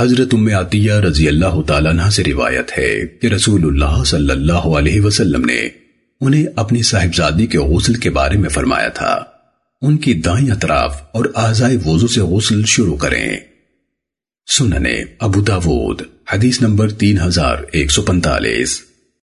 حضرت ام عطیہ رضی اللہ تعالیٰ عنہ سے روایت ہے کہ رسول اللہ صلی اللہ علیہ وسلم نے انہیں اپنی صاحبزادی کے غسل کے بارے میں فرمایا تھا۔ ان کی دائیں اطراف اور آزائے وضو سے غسل شروع کریں۔ سننے ابو داود، حدیث نمبر تین ہزار ایک سو پنتالیس۔